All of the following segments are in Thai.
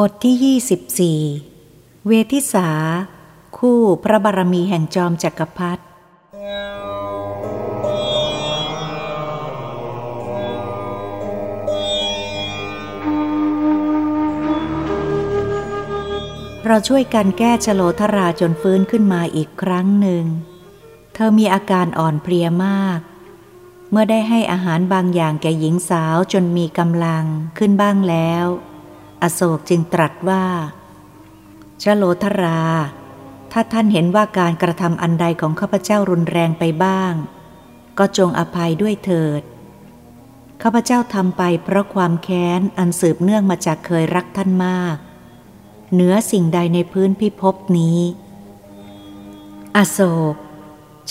บทที่ 24 เวทิสา คู่พระบารมีแห่งจอมจักรพรรดิเราช่วยกันแก้ชโลธราจนฟื้นขึ้นมาอีกครั้งหนึ่ง เธอมีอาการอ่อนเพลียมาก เมื่อได้ให้อาหารบางอย่างแก่หญิงสาวจนมีกำลังขึ้นบ้างแล้ว อโศกจึงตรัสว่าชโลธรา ถ้าท่านเห็นว่าการกระทำอันใดของข้าพเจ้ารุนแรงไปบ้าง ก็จงอภัยด้วยเถิด ข้าพเจ้าทำไปเพราะความแค้นอันสืบเนื่องมาจากเคยรักท่านมาก เหนือสิ่งใดในพื้นพิภพนี้ อโศก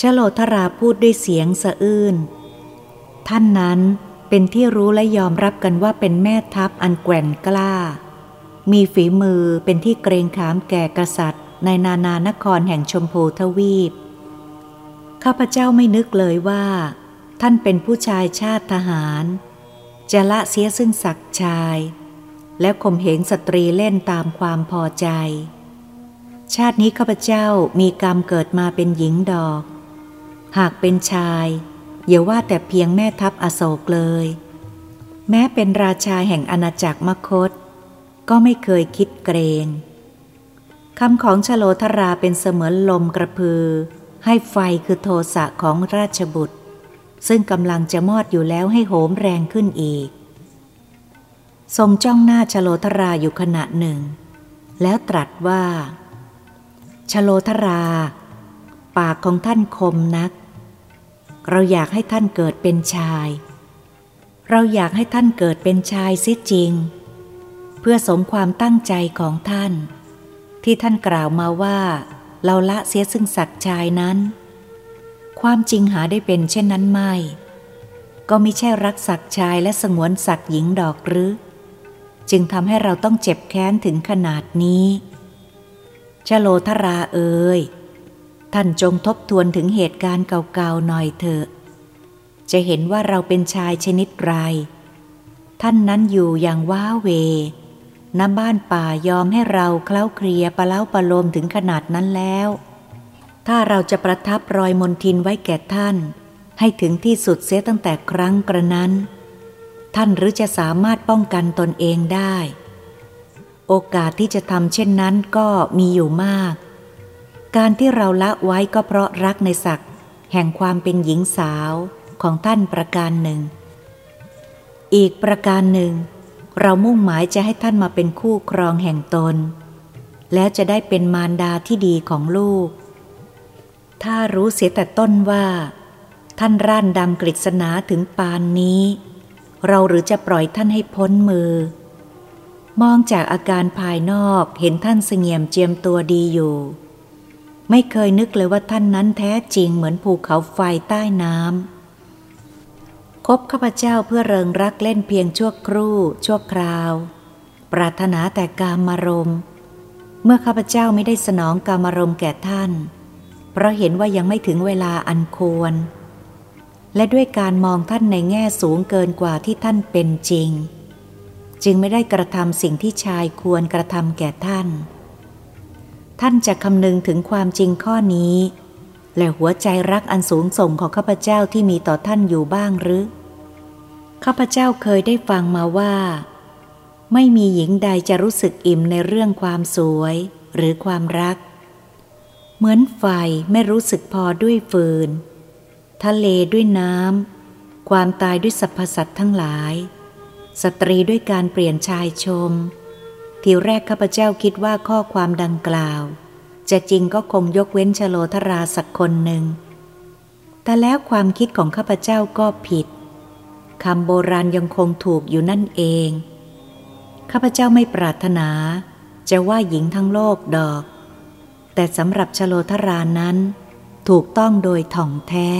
ชโลธราพูดด้วยเสียงสะอื้น ท่านนั้นเป็นที่รู้และยอมรับกันว่าเป็นแม่ทัพอันแกว่งกล้า มีฝีมือเป็นที่เกรงขามแก่กษัตริย์ ในนานานครแห่งชมพูทวีป ข้าพเจ้าไม่นึกเลยว่า ท่านเป็นผู้ชายชาติทหาร จะละเสียซึ่งศักดิ์ชาย และข่มเหงสตรีเล่นตามความพอใจ ชาตินี้ข้าพเจ้ามีกรรมเกิดมาเป็นหญิงดอก หากเป็นชายอย่าว่าแต่เพียงแม่ทัพอโศกเลย แม้เป็นราชาแห่งอาณาจักรมคต ก็ไม่เคยคิดเกรงคำของชโลธราเป็นเสมือนลมกระพือ ให้ไฟคือโทสะของราชบุตร ซึ่งกำลังจะมอดอยู่แล้วให้โหมแรงขึ้นอีก ทรงจ้องหน้าชโลธราอยู่ขณะหนึ่ง แล้วตรัสว่าชโลธรา ปากของท่านคมนัก เราอยากให้ท่านเกิดเป็นชาย เราอยากให้ท่านเกิดเป็นชายซิจริง พื่อสมความตั้งใจของท่าน ที่ท่านกล่าวมาว่า เราละเสียซึ่งศักชายนั้น ความจริงหาได้เป็นเช่นนั้นไม่ ก็ไม่ใช่รักศักชายและสงวนศักหญิงดอกหรือ จึงทำให้เราต้องเจ็บแค้นถึงขนาดนี้ชโลธราเอ่ยท่านจงทบทวนถึงเหตุการณ์เก่าๆหน่อยเถอะ จะเห็นว่าเราเป็นชายชนิดไร ท่านนั้นอยู่อย่างว้าเว น้ำบ้านป่ายอมให้เราเคล้าเคลียปะเล้าปะโลมถึงขนาดนั้นแล้ว ถ้าเราจะประทับรอยมนทินไว้แก่ท่าน ให้ถึงที่สุดเสียตั้งแต่ครั้งกระนั้น ท่านหรือจะสามารถป้องกันตนเองได้ โอกาสที่จะทำเช่นนั้นก็มีอยู่มาก การที่เราละไว้ก็เพราะรักในศักดิ์แห่งความเป็นหญิงสาวของท่านประการหนึ่ง อีกประการหนึ่ง เรามุ่งหมายจะให้ท่านมาเป็นคู่ครองแห่งตน แล้วจะได้เป็นมารดาที่ดีของลูก ถ้ารู้เสียแต่ต้นว่า ท่านร่านดำกฤษณาถึงปานนี้ เราหรือจะปล่อยท่านให้พ้นมือ มองจากอาการภายนอกเห็นท่านเสงี่ยมเจียมตัวดีอยู่ ไม่เคยนึกเลยว่าท่านนั้นแท้จริงเหมือนภูเขาไฟใต้น้ำ คบข้าพเจ้าเพื่อเริงรักเล่นเพียงชั่วครู่ชั่วคราว ปรารถนาแต่กามารมณ์เมื่อข้าพเจ้าไม่ได้สนองกามารมณ์แก่ท่าน เพราะเห็นว่ายังไม่ถึงเวลาอันควร และด้วยการมองท่านในแง่สูงเกินกว่าที่ท่านเป็นจริง จึงไม่ได้กระทำสิ่งที่ชายควรกระทำแก่ท่าน ท่านจะคำนึงถึงความจริงข้อนี้ และหัวใจรักอันสูงส่งของข้าพเจ้าที่มีต่อท่านอยู่บ้างหรือ ข้าพเจ้าเคยได้ฟังมาว่า ไม่มีหญิงใดจะรู้สึกอิ่มในเรื่องความสวยหรือความรัก เหมือนไฟไม่รู้สึกพอด้วยฟืน ทะเลด้วยน้ำความตายด้วยสรรพสัตว์ทั้งหลาย สตรีด้วยการเปลี่ยนชายชม ทีแรกข้าพเจ้าคิดว่าข้อความดังกล่าว จะจริงก็คงยกเว้นชโลธราสักคนหนึ่ง แต่แล้วความคิดของข้าพเจ้าก็ผิดคำโบราณยังคงถูกอยู่นั่นเอง ข้าพเจ้าไม่ปรารถนา จะว่าหญิงทั้งโลกดอก แต่สำหรับชโลธรานั้น ถูกต้องโดยถ่องแท้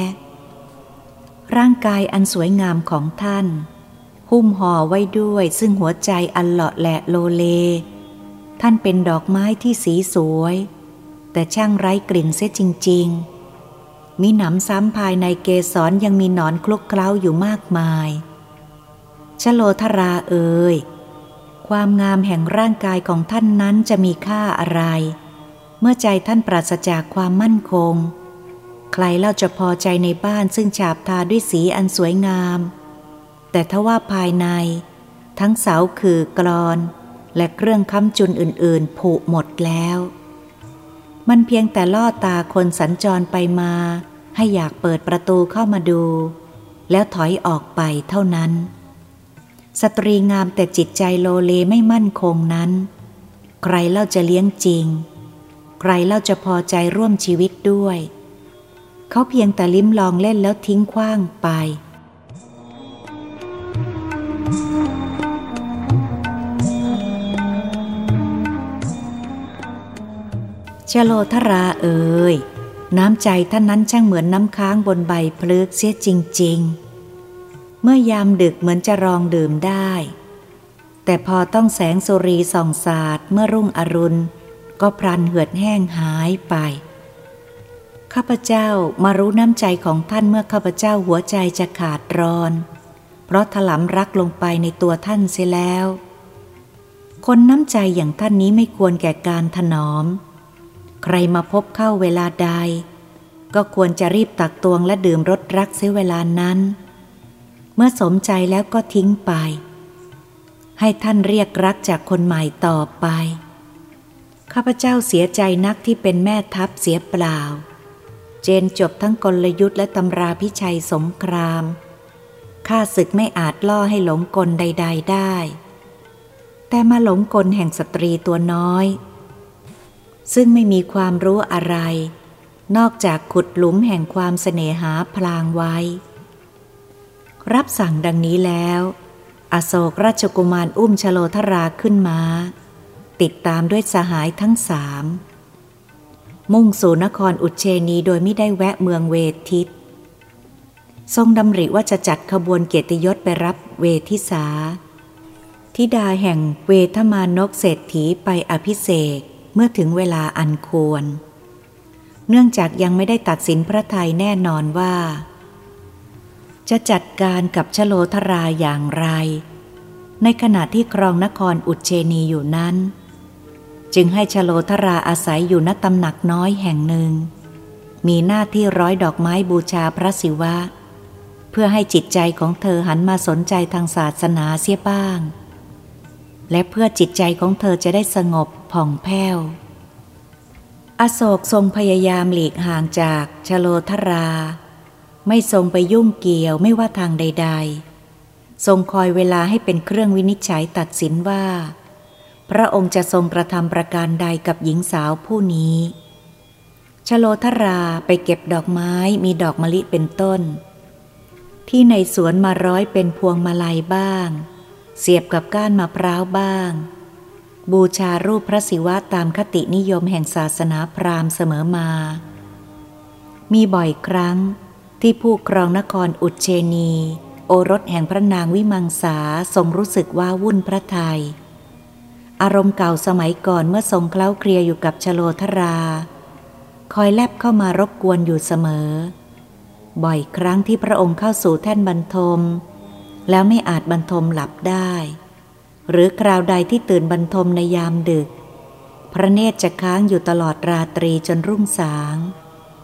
ร่างกายอันสวยงามของท่าน หุ้มห่อไว้ด้วยซึ่งหัวใจอันหล่อแหละโลเล ท่านเป็นดอกไม้ที่สีสวย แต่ช่างไร้กลิ่นเสียจริง ๆ มีหนำซ้ำภายในเกสรยังมีหนอนคลุกเคล้าอยู่มากมายชโลธราเอ่ยความงามแห่งร่างกายของท่านนั้นจะมีค่าอะไร เมื่อใจท่านปราศจากความมั่นคง ใครเล่าจะพอใจในบ้านซึ่งฉาบทาด้วยสีอันสวยงาม แต่ถ้าว่าภายใน ทั้งเสาคือกรอน และเครื่องค้ำจุนอื่นๆ ผุหมดแล้ว มันเพียงแต่ล่อตาคนสัญจรไปมา ให้อยากเปิดประตูเข้ามาดู แล้วถอยออกไปเท่านั้น สตรีงามแต่จิตใจโลเลไม่มั่นคงนั้น ใครเล่าจะเลี้ยงจริง ใครเล่าจะพอใจร่วมชีวิตด้วย เขาเพียงแต่ลิ้มลองเล่นแล้วทิ้งขว้างไป เชโลธราเอ่ยน้ำใจท่านนั้นช่างเหมือนน้ำค้างบนใบพลึกเสียจริง ๆ เมื่อยามดึกเหมือนจะรองดื่มได้ แต่พอต้องแสงสุรีส่องสาดเมื่อรุ่งอรุณ ก็พลันเหือดแห้งหายไป ข้าพเจ้ามารู้น้ำใจของท่านเมื่อข้าพเจ้าหัวใจจะขาดรอน เพราะถลำรักลงไปในตัวท่านเสียแล้ว คนน้ำใจอย่างท่านนี้ไม่ควรแก่การถนอม ใครมาพบเข้าเวลาใด ก็ควรจะรีบตักตวงและดื่มรสรักเสียเวลานั้น เมื่อสมใจแล้วก็ทิ้งไป ให้ท่านเรียกรักจากคนใหม่ต่อไป ข้าพเจ้าเสียใจนักที่เป็นแม่ทัพเสียเปล่า เจนจบทั้งกลยุทธ์และตำราพิชัยสงครามข้าศึกไม่อาจล่อให้หลงกลใด ๆได้ แต่มาหลงกลแห่งสตรีตัวน้อย ซึ่งไม่มีความรู้อะไร นอกจากขุดหลุมแห่งความเสน่หาพลางไว้ รับสั่งดังนี้แล้ว อโศกราชกุมารอุ้มชโลธราขึ้นมาติดตามด้วยสหายทั้งสามมุ่งสู่นครอุเชนีโดยไม่ได้แวะเมืองเวทิต ทรงดำริว่าจะจัดขบวนเกียรติยศไปรับเวทิสาทิดาแห่งเวทมานกเศรษฐีไปอภิเษก เมื่อถึงเวลาอันควร เนื่องจากยังไม่ได้ตัดสินพระทัยแน่นอนว่า จะจัดการกับชโลธราอย่างไร ในขณะที่ครองนครอุเชนีอยู่นั้น จึงให้ชโลธราอาศัยอยู่ณตำหนักน้อยแห่งหนึ่ง มีหน้าที่ร้อยดอกไม้บูชาพระศิวะ เพื่อให้จิตใจของเธอหันมาสนใจทางศาสนาเสียบ้าง และเพื่อจิตใจของเธอจะได้สงบผ่องแผ้ว อโศกทรงพยายามหลีกห่างจากชโลธรา ไม่ทรงไปยุ่งเกี่ยวไม่ว่าทางใด ๆ ทรงคอยเวลาให้เป็นเครื่องวินิจฉัยตัดสินว่า พระองค์จะทรงกระทำประการใดกับหญิงสาวผู้นี้ ชโลธราไปเก็บดอกไม้มีดอกมะลิเป็นต้น ที่ในสวนมาร้อยเป็นพวงมาลัยบ้าง เสียบกับก้านมะพร้าวบ้าง บูชารูปพระศิวะตามคตินิยมแห่งศาสนาพราหมณ์เสมอมา มีบ่อยครั้งที่ผู้ครองนครอุเชนี โอรสแห่งพระนางวิมังสาทรงรู้สึกว่าวุ่นพระทยัยอารมณ์เก่าสมัยก่อนเมื่อทรงเคล้าเคลียอยู่กับชโลธรา คอยแลบเข้ามารบกวนอยู่เสมอ บ่อยครั้งที่พระองค์เข้าสู่แท่นบรรทม แล้วไม่อาจบรรทมหลับได้ หรือคราวใดที่ตื่นบรรทมในยามดึก พระเนตรจะค้างอยู่ตลอดราตรีจนรุ่งสาง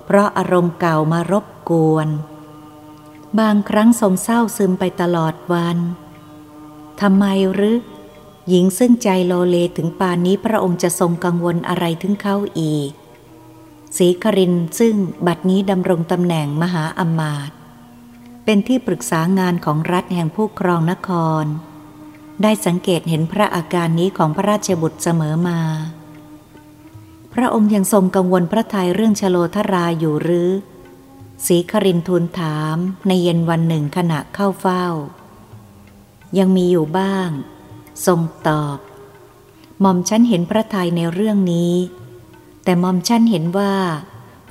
เพราะอารมณ์เก่ามารบกวน บางครั้งทรงเศร้าซึมไปตลอดวันทำไมหรือหญิงซึ่งใจโลเลถึงปานนี้พระองค์จะทรงกังวลอะไรถึงเขาอีกสีครินซึ่งบัดนี้ดำรงตำแหน่งมหาอมาตย เป็นที่ปรึกษางานของรัฐแห่งผู้ครองนคร ได้สังเกตเห็นพระอาการนี้ของพระราชบุตรเสมอมา พระองค์ยังทรงกังวลพระทัยเรื่องชโลธราอยู่หรือสีครินทูลถามในเย็นวันหนึ่งขณะเข้าเฝ้า ยังมีอยู่บ้าง ทรงตอบ หม่อมฉันเห็นพระทัยในเรื่องนี้ แต่หม่อมฉันเห็นว่า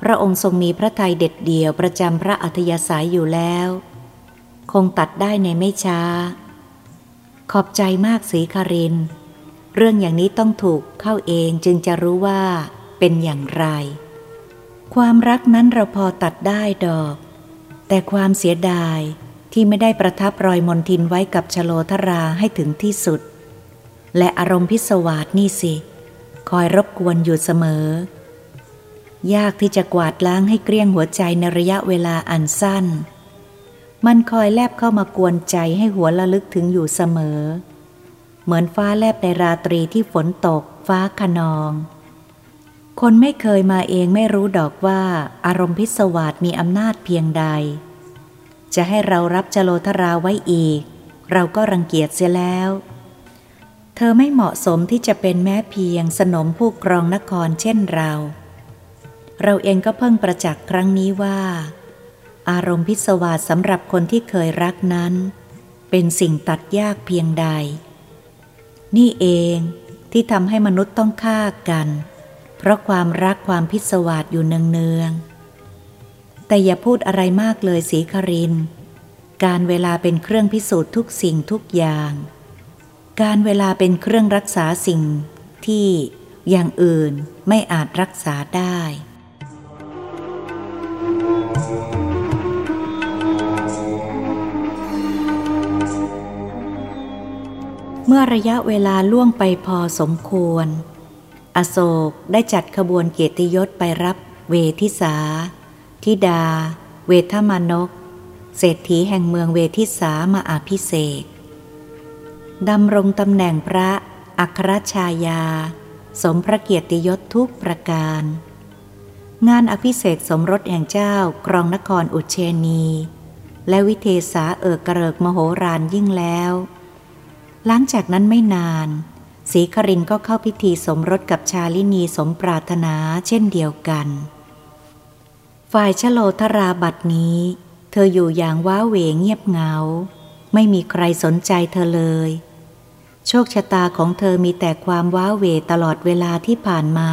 พระองค์ทรงมีพระทัยเด็ดเดี่ยวประจำพระอัธยาศัยอยู่แล้ว คงตัดได้ในไม่ช้า ขอบใจมากสีคาริน เรื่องอย่างนี้ต้องถูกเข้าเองจึงจะรู้ว่าเป็นอย่างไร ความรักนั้นเราพอตัดได้ดอก แต่ความเสียดายที่ไม่ได้ประทับรอยมนทินไว้กับชโลธราให้ถึงที่สุด และอารมณ์พิศวาสนี่สิ คอยรบกวนอยู่เสมอ ยากที่จะกวาดล้างให้เกลี้ยงหัวใจในระยะเวลาอันสั้น มันคอยแลบเข้ามากวนใจให้หัวละลึกถึงอยู่เสมอ เหมือนฟ้าแลบในราตรีที่ฝนตก ฟ้าขนอง คนไม่เคยมาเองไม่รู้ดอกว่าอารมณ์พิศวาสมีอำนาจเพียงใด จะให้เรารับจโลธราไว้อีก เราก็รังเกียจเสียแล้ว เธอไม่เหมาะสมที่จะเป็นแม้เพียงสนมผู้กรองนครเช่นเรา เราเองก็เพิ่งประจักษ์ครั้งนี้ว่า อารมณ์พิศวาสสำหรับคนที่เคยรักนั้น เป็นสิ่งตัดยากเพียงใด นี่เองที่ทำให้มนุษย์ต้องฆ่ากัน เพราะความรักความพิศวาสอยู่เนืองๆแต่อย่าพูดอะไรมากเลยสีคริน การเวลาเป็นเครื่องพิสูจน์ทุกสิ่งทุกอย่าง การเวลาเป็นเครื่องรักษาสิ่งที่อย่างอื่นไม่อาจรักษาได้ เมื่อระยะเวลาล่วงไปพอสมควร อโศกได้จัดขบวนเกียรติยศไปรับเวทิสาทิดา เวทมานก เศรษฐีแห่งเมืองเวทิสามาอาพิเศษดำรงตำแหน่งพระอัครชายา สมพระเกียรติยศทุกประการ งานอภิเษกสมรสแห่งเจ้ากรองนครอุเชนี และวิเทศาเอิกกระเริกมโหฬารยิ่งแล้ว หลังจากนั้นไม่นานศรีครินก็เข้าพิธีสมรสกับชาลินีสมปรารถนาเช่นเดียวกัน ฝ่ายชโลธราบัดนี้ เธออยู่อย่างว้าเหวเงียบเหงา ไม่มีใครสนใจเธอเลย โชคชะตาของเธอมีแต่ความว้าเหวตลอดเวลาที่ผ่านมา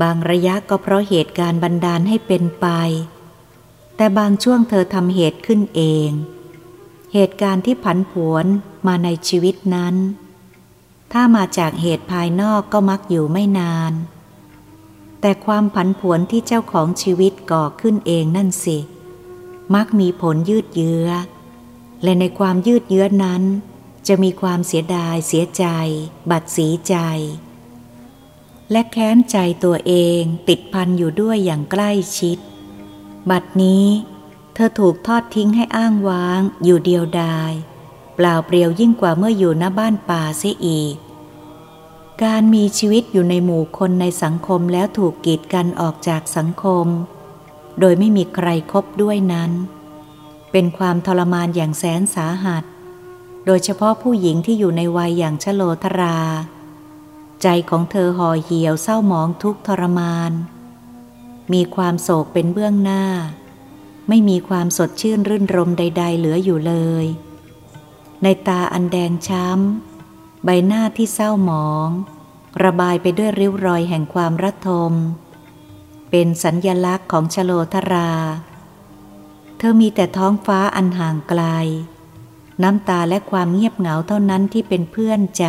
บางระยะก็เพราะเหตุการณ์บันดาลให้เป็นไป แต่บางช่วงเธอทำเหตุขึ้นเอง เหตุการณ์ที่ผันผวนมาในชีวิตนั้น ถ้ามาจากเหตุภายนอกก็มักอยู่ไม่นาน แต่ความผันผวนที่เจ้าของชีวิตก่อขึ้นเองนั่นสิ มักมีผลยืดเยื้อ และในความยืดเยื้อนั้น จะมีความเสียดายเสียใจ บัดสีใจ และแค้นใจตัวเองติดพันอยู่ด้วยอย่างใกล้ชิด บัดนี้ เธอถูกทอดทิ้งให้อ้างว้าง อยู่เดียวดาย เปล่าเปลี่ยวยิ่งกว่าเมื่ออยู่หน้าบ้านป่าเสียอีก การมีชีวิตอยู่ในหมู่คนในสังคมแล้วถูกกีดกันออกจากสังคม โดยไม่มีใครครบด้วยนั้น เป็นความทรมานอย่างแสนสาหัส โดยเฉพาะผู้หญิงที่อยู่ในวัยอย่างชโลธรา ใจของเธอห่อเหี่ยวเศร้าหมองทุกทรมาน มีความโศกเป็นเบื้องหน้า ไม่มีความสดชื่นรื่นรมใด ๆ เหลืออยู่เลย ในตาอันแดงช้ำ ใบหน้าที่เศร้าหมอง ระบายไปด้วยริ้วรอยแห่งความระทม เป็นสัญญลักษณ์ของชโลธรา เธอมีแต่ท้องฟ้าอันห่างไกล น้ำตาและความเงียบเหงาเท่านั้นที่เป็นเพื่อนใจ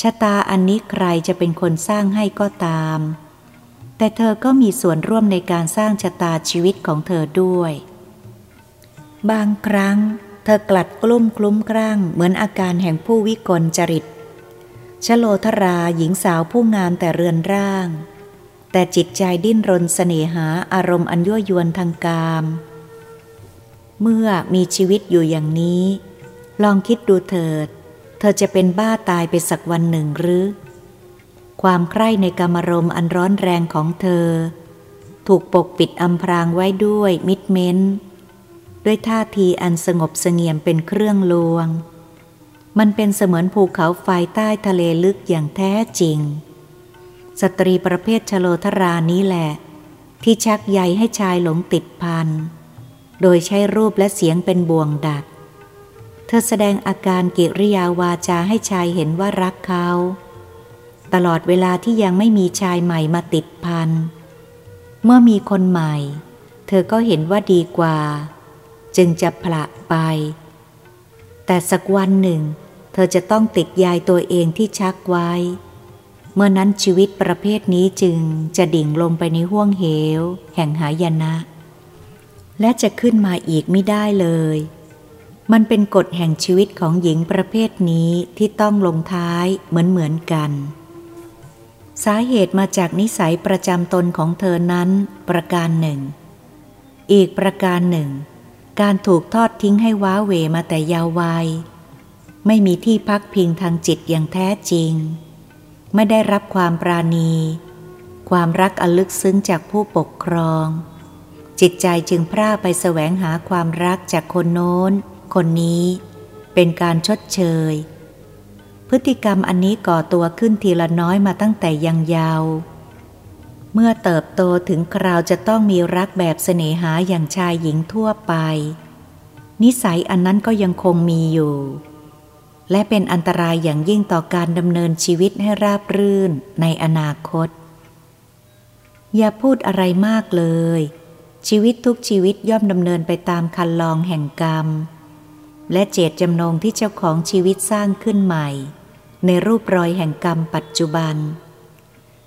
ชะตาอันนี้ใครจะเป็นคนสร้างให้ก็ตาม แต่เธอก็มีส่วนร่วมในการสร้างชะตาชีวิตของเธอด้วย บางครั้ง เธอกลัดกลุ้มคลุ้มครั่งเหมือนอาการแห่งผู้วิกลจริตชโลธราหญิงสาวผู้งามแต่เรือนร่าง แต่จิตใจดิ้นรนเสน่หาอารมณ์อันยั่วยวนทางกาม เมื่อมีชีวิตอยู่อย่างนี้ ลองคิดดูเถิด เธอจะเป็นบ้าตายไปสักวันหนึ่งหรือ ความใคร่ในกามรมอันร้อนแรงของเธอ ถูกปกปิดอำพรางไว้ด้วยมิดเม้น ด้วยท่าทีอันสงบเสงี่ยมเป็นเครื่องลวง มันเป็นเสมือนภูเขาไฟใต้ทะเลลึกอย่างแท้จริง สตรีประเภทชโลธรานี้แหละ ที่ชักใยให้ชายหลงติดพัน โดยใช้รูปและเสียงเป็นบ่วงดัก เธอแสดงอาการกิริยาวาจาให้ชายเห็นว่ารักเขา ตลอดเวลาที่ยังไม่มีชายใหม่มาติดพัน เมื่อมีคนใหม่ เธอก็เห็นว่าดีกว่า จึงจะผละไป แต่สักวันหนึ่ง เธอจะต้องติดยายตัวเองที่ชักไว้ เมื่อนั้นชีวิตประเภทนี้จึงจะดิ่งลงไปในห้วงเหว แห่งหายนะ และจะขึ้นมาอีกไม่ได้เลย มันเป็นกฎแห่งชีวิตของหญิงประเภทนี้ที่ต้องลงท้ายเหมือนเหมือนกัน สาเหตุมาจากนิสัยประจำตนของเธอนั้น ประการหนึ่ง อีกประการหนึ่ง การถูกทอดทิ้งให้ว้าเหวมาแต่ยาววัย ไม่มีที่พักพิงทางจิตอย่างแท้จริง ไม่ได้รับความปราณี ความรักอันลึกซึ้งจากผู้ปกครอง จิตใจจึงพร่าไปแสวงหาความรักจากคนโน้น คนนี้ เป็นการชดเชย พฤติกรรมอันนี้ก่อตัวขึ้นทีละน้อยมาตั้งแต่ยังยาว เมื่อเติบโตถึงคราวจะต้องมีรักแบบเสน่หาอย่างชายหญิงทั่วไป นิสัยอันนั้นก็ยังคงมีอยู่ และเป็นอันตรายอย่างยิ่งต่อการดำเนินชีวิตให้ราบรื่นในอนาคต อย่าพูดอะไรมากเลย ชีวิตทุกชีวิตย่อมดำเนินไปตามคันลองแห่งกรรมและเจตจำนงที่เจ้าของชีวิตสร้างขึ้นใหม่ ในรูปรอยแห่งกรรมปัจจุบัน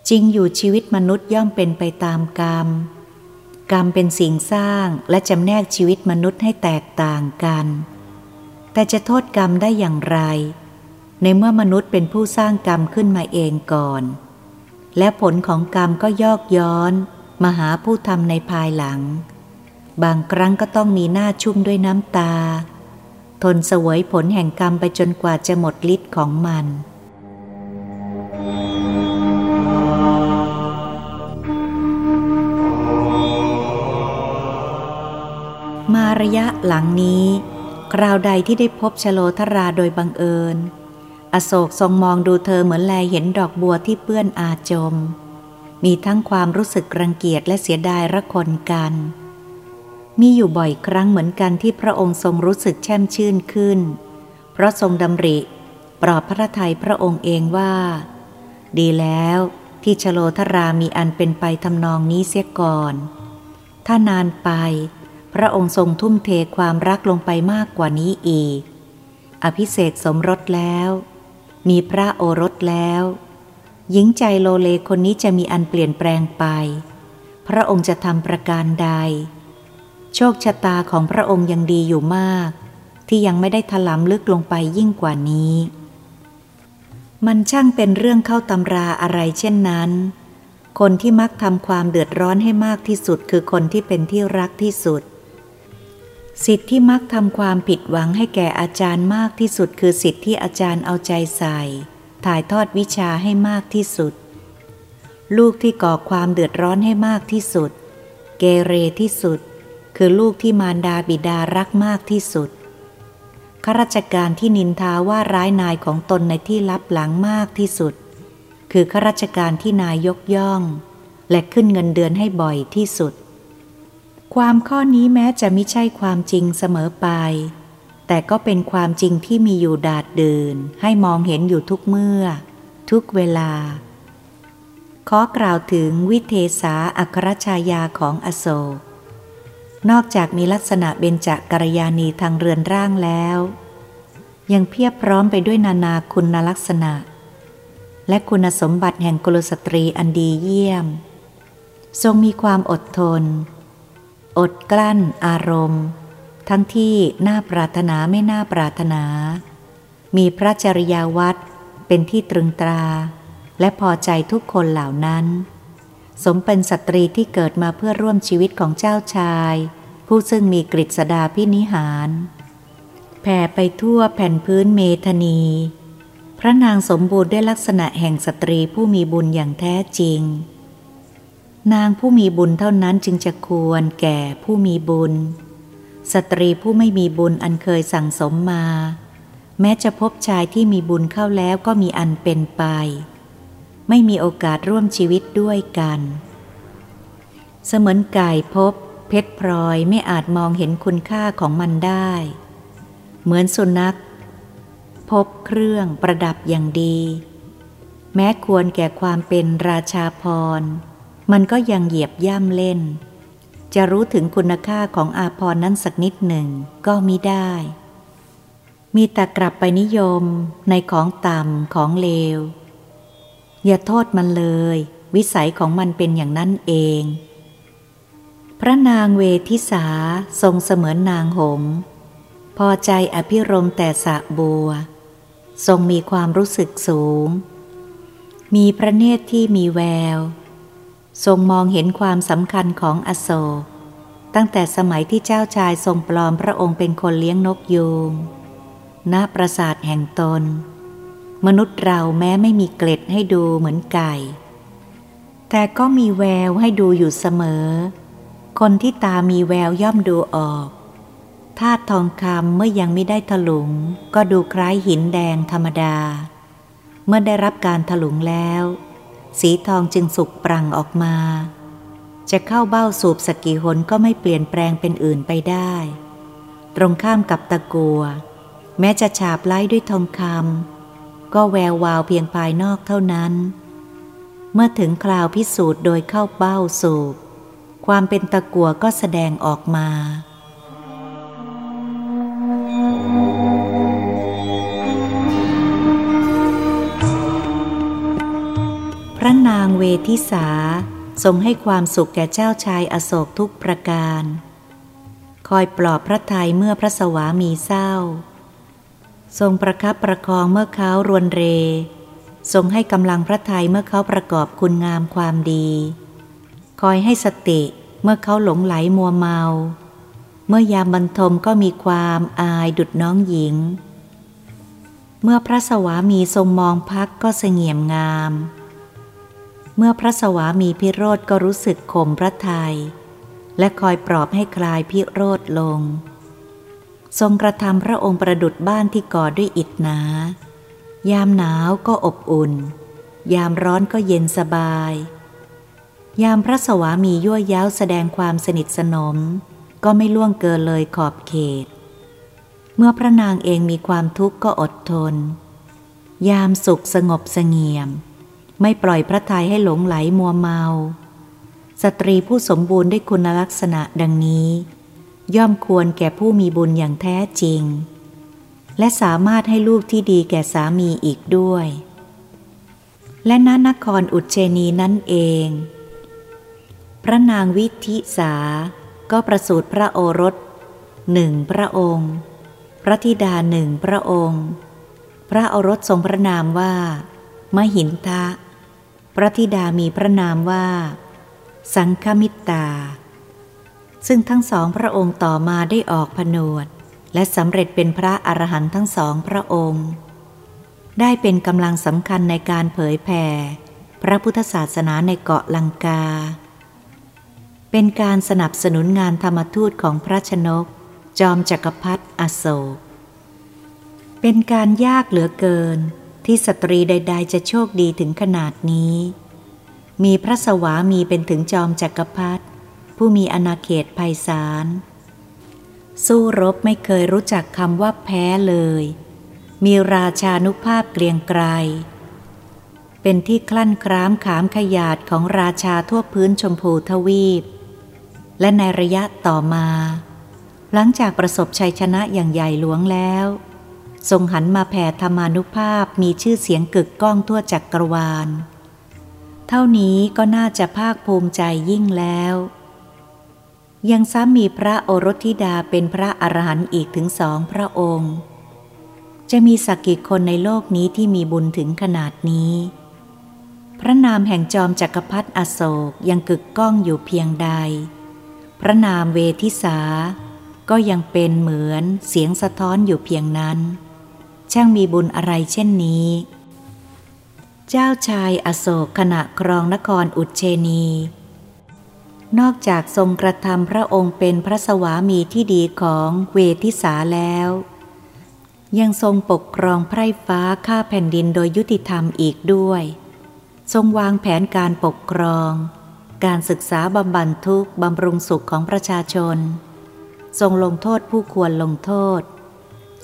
จริงอยู่ชีวิตมนุษย์ย่อมเป็นไปตามกรรม กรรมเป็นสิ่งสร้างและจำแนกชีวิตมนุษย์ให้แตกต่างกัน แต่จะโทษกรรมได้อย่างไร ในเมื่อมนุษย์เป็นผู้สร้างกรรมขึ้นมาเองก่อน และผลของกรรมก็ยอกย้อนมาหาผู้ทำในภายหลัง บางครั้งก็ต้องมีหน้าชุ่มด้วยน้ำตา ทนเสวยผลแห่งกรรมไปจนกว่าจะหมดฤทธิ์ของมัน มาระยะหลังนี้คราวใดที่ได้พบชโลธราโดยบังเอิญ อโศกทรงมองดูเธอเหมือนแลเห็นดอกบัวที่เปื้อนอาจม มีทั้งความรู้สึกรังเกียจและเสียดายระคนกัน มีอยู่บ่อยครั้งเหมือนกันที่พระองค์ทรงรู้สึกแช่มชื่นขึ้น เพราะทรงดำริ ปลอบพระทัยพระองค์เองว่า ดีแล้วที่ชโลธรามีอันเป็นไปทำนองนี้เสียก่อน ถ้านานไป พระองค์ทรงทุ่มเทความรักลงไปมากกว่านี้อีก อภิเศกสมรสแล้ว มีพระโอรสแล้ว หญิงใจโลเลคนนี้จะมีอันเปลี่ยนแปลงไป พระองค์จะทำประการใด โชคชะตาของพระองค์ยังดีอยู่มาก ที่ยังไม่ได้ถลำลึกลงไปยิ่งกว่านี้ มันช่างเป็นเรื่องเข้าตำราอะไรเช่นนั้น คนที่มักทำความเดือดร้อนให้มากที่สุดคือคนที่เป็นที่รักที่สุด สิทธิ์ที่มักทำความผิดหวังให้แก่อาจารย์มากที่สุด คือสิทธิ์ที่อาจารย์เอาใจใส่ ถ่ายทอดวิชาให้มากที่สุด ลูกที่ก่อความเดือดร้อนให้มากที่สุด เกเรที่สุด คือลูกที่มารดาบิดารักมากที่สุดข้าราชการที่นินทาว่าร้ายนายของตนในที่ลับหลังมากที่สุด คือข้าราชการที่นายยกย่อง และขึ้นเงินเดือนให้บ่อยที่สุด ความข้อนี้แม้จะไม่ใช่ความจริงเสมอไป แต่ก็เป็นความจริงที่มีอยู่ดาดเดินให้มองเห็นอยู่ทุกเมื่อ ทุกเวลา ขอกล่าวถึงวิเทสาอัครชายาของอโศก นอกจากมีลักษณะเบญจกัลยาณีทางเรือนร่างแล้ว ยังเพียบพร้อมไปด้วยนานาคุณลักษณะ และคุณสมบัติแห่งกุลสตรีอันดีเยี่ยม ทรงมีความอดทน อดกลั้นอารมณ์ ทั้งที่น่าปรารถนาไม่น่าปรารถนา มีพระจริยาวัดเป็นที่ตรึงตรา และพอใจทุกคนเหล่านั้น สมเป็นสตรีที่เกิดมาเพื่อร่วมชีวิตของเจ้าชาย ผู้ซึ่งมีกฤษดาพินิหาร แผ่ไปทั่วแผ่นพื้นเมธนี พระนางสมบูรณ์ด้วยลักษณะแห่งสตรีผู้มีบุญอย่างแท้จริง นางผู้มีบุญเท่านั้นจึงจะควรแก่ผู้มีบุญ สตรีผู้ไม่มีบุญอันเคยสั่งสมมา แม้จะพบชายที่มีบุญเข้าแล้วก็มีอันเป็นไป ไม่มีโอกาสร่วมชีวิตด้วยกัน เสมือนไก่พบ เพชรพลอยไม่อาจมองเห็นคุณค่าของมันได้ เหมือนสุนัข พบเครื่องประดับอย่างดี แม้ควรแก่ความเป็นราชาพร มันก็ยังเหยียบย่ำเล่น จะรู้ถึงคุณค่าของอาพรนั้นสักนิดหนึ่งก็มิได้ มีแต่กลับไปนิยมในของต่ำของเลว อย่าโทษมันเลย วิสัยของมันเป็นอย่างนั้นเอง พระนางเวทิสาทรงเสมือนนางหง พอใจอภิรมแต่สะบัว ทรงมีความรู้สึกสูง มีพระเนตรที่มีแวว ทรงมองเห็นความสำคัญของอโศกตั้งแต่สมัยที่เจ้าชายทรงปลอมพระองค์เป็นคนเลี้ยงนกยูงณปราสาทแห่งตน มนุษย์เราแม้ไม่มีเกล็ดให้ดูเหมือนไก่ แต่ก็มีแววให้ดูอยู่เสมอ คนที่ตามีแววย่อมดูออกธาตุทองคำเมื่อยังไม่ได้ถลุง ก็ดูคล้ายหินแดงธรรมดา เมื่อได้รับการถลุงแล้ว สีทองจึงสุกปรังออกมา จะเข้าเบ้าสูบสกีหนก็ไม่เปลี่ยนแปลงเป็นอื่นไปได้ ตรงข้ามกับตะกัว แม้จะฉาบไล้ด้วยทองคำ ก็แวววาวเพียงภายนอกเท่านั้น เมื่อถึงคราวพิสูจน์โดยเข้าเบ้าสูบ ความเป็นตะกัวก็แสดงออกมาพระนางเวทิสาทรงให้ความสุขแก่เจ้าชายอโศกทุกประการ คอยปลอบพระทัยเมื่อพระสวามีเศร้า ทรงประคับประคองเมื่อเขารวนเร ทรงให้กำลังพระทัยเมื่อเขาประกอบคุณงามความดี คอยให้สติเมื่อเขาหลงไหลมัวเมา เมื่อยามบรรทมก็มีความอายดุดน้องหญิง เมื่อพระสวามีทรงมองพักก็เสงี่ยมงาม เมื่อพระสวามีพิโรธก็รู้สึกข่มพระทยัยและคอยปลอบให้คลายพิโรธลง ทรงกระทำพระองค์ประดุดบ้านที่ก่อด้วยอิฐหนา ยามหนาวก็อบอุ่น ยามร้อนก็เย็นสบาย ยามพระสวามียั่วย้าวแสดงความสนิทสนม ก็ไม่ล่วงเกินเลยขอบเขต เมื่อพระนางเองมีความทุกข์ก็อดทน ยามสุขสงบสงเงียม ไม่ปล่อยพระทัยให้หลงไหลมัวเมา สตรีผู้สมบูรณ์ด้วยคุณลักษณะดังนี้ ย่อมควรแก่ผู้มีบุญอย่างแท้จริง และสามารถให้ลูกที่ดีแก่สามีอีกด้วย และนนครอุเชนีนั่นเอง พระนางวิธิสา ก็ประสูติพระโอรสหนึ่งพระองค์ พระธิดาหนึ่งพระองค์ พระโอรสทรงพระนามว่า มหินทะ พระธิดามีพระนามว่า สังฆมิตา ซึ่งทั้งสองพระองค์ต่อมาได้ออกผนวด และสำเร็จเป็นพระอรหันต์ทั้งสองพระองค์ ได้เป็นกำลังสำคัญในการเผยแผ่พระพุทธศาสนาในเกาะลังกา เป็นการสนับสนุนงานธรรมทูตของพระชนก จอมจักรพรรดิอโศก เป็นการยากเหลือเกินที่สตรีใด ๆ จะโชคดีถึงขนาดนี้ มีพระสวามีเป็นถึงจอมจักรพรรดิ ผู้มีอนาเขตภัยสาร สู้รบไม่เคยรู้จักคำว่าแพ้เลย มีราชานุภาพเกรียงไกร เป็นที่คลั่นครามขามขยาดของราชาทั่วพื้นชมพูทวีป และในระยะต่อมา หลังจากประสบชัยชนะอย่างใหญ่หลวงแล้ว ทรงหันมาแผ่ธรรมานุภาพมีชื่อเสียงกึกก้องทั่วจักกรวาล เท่านี้ก็น่าจะภาคภูมิใจยิ่งแล้ว ยังซ้ำมีพระโอรสธิดาเป็นพระอรหันต์อีกถึงสองพระองค์ จะมีสักกี่คนในโลกนี้ที่มีบุญถึงขนาดนี้ พระนามแห่งจอมจักรพรรดิอโศกยังกึกก้องอยู่เพียงใด พระนามเวทิสา ก็ยังเป็นเหมือนเสียงสะท้อนอยู่เพียงนั้น ช่างมีบุญอะไรเช่นนี้ เจ้าชายอโศกขณะครองนครอุเชนี นอกจากทรงกระทำพระองค์เป็นพระสวามีที่ดีของเวทิสาแล้ว ยังทรงปกครองไพร่ฟ้าข้าแผ่นดินโดยยุติธรรมอีกด้วย ทรงวางแผนการปกครอง การศึกษาบำบัดทุกข์บำรุงสุขของประชาชน ทรงลงโทษผู้ควรลงโทษ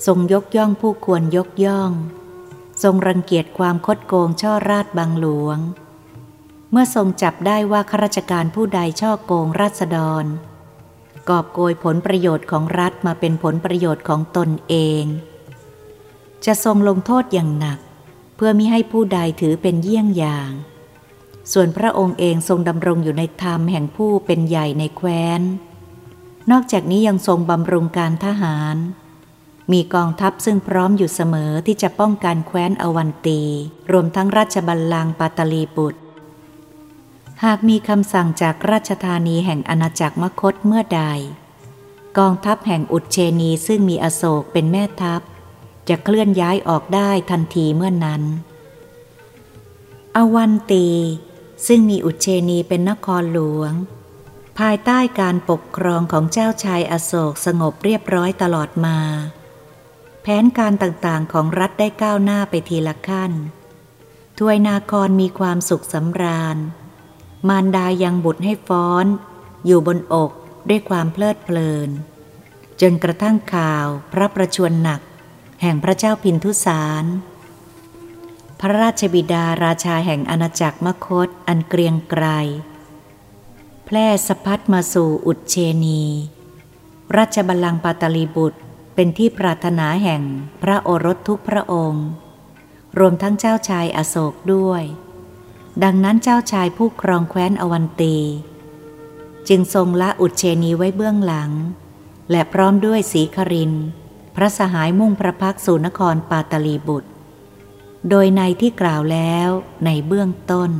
ทรงยกย่องผู้ควรยกย่อง ทรงรังเกียจความคดโกงช่อราชบางหลวง เมื่อทรงจับได้ว่าข้าราชการผู้ใดช่อโกงราษฎร กอบโกยผลประโยชน์ของรัฐมาเป็นผลประโยชน์ของตนเอง จะทรงลงโทษอย่างหนัก เพื่อมิให้ผู้ใดถือเป็นเยี่ยงอย่าง ส่วนพระองค์เองทรงดำรงอยู่ในธรรมแห่งผู้เป็นใหญ่ในแคว้น นอกจากนี้ยังทรงบำรุงการทหาร มีกองทัพซึ่งพร้อมอยู่เสมอที่จะป้องกันแคว้นอวันตี รวมทั้งราชบัลลังก์ปาตลีบุตร หากมีคำสั่งจากราชธานีแห่งอาณาจักรมคตเมื่อใด กองทัพแห่งอุดเชนีซึ่งมีอโศกเป็นแม่ทัพ จะเคลื่อนย้ายออกได้ทันทีเมื่อนั้น อวันตี ซึ่งมีอุดเชนีเป็นนครหลวง ภายใต้การปกครองของเจ้าชายอโศกสงบเรียบร้อยตลอดมา แผนการต่างๆของรัฐได้ก้าวหน้าไปทีละขั้น ทวยนาครมีความสุขสำราญ มารดายังบุตรให้ฟ้อน อยู่บนอกด้วยความเพลิดเพลิน จนกระทั่งข่าวพระประชวรหนัก แห่งพระเจ้าพินทุสาร พระราชบิดาราชาแห่งอาณาจักรมคตอันเกรียงไกรแพร่สะพัดมาสู่อุดเชนี ราชบัลลังก์ปาตลีบุตรเป็นที่ปรารถนาแห่งพระโอรสทุกพระองค์ รวมทั้งเจ้าชายอโศกด้วย ดังนั้นเจ้าชายผู้ครองแคว้นอวันตี จึงทรงละอุดเชนีไว้เบื้องหลัง และพร้อมด้วยสีคริน พระสหายมุ่งพระพักสู่นครปาตลีบุตร โดยในที่กล่าวแล้วในเบื้องต้น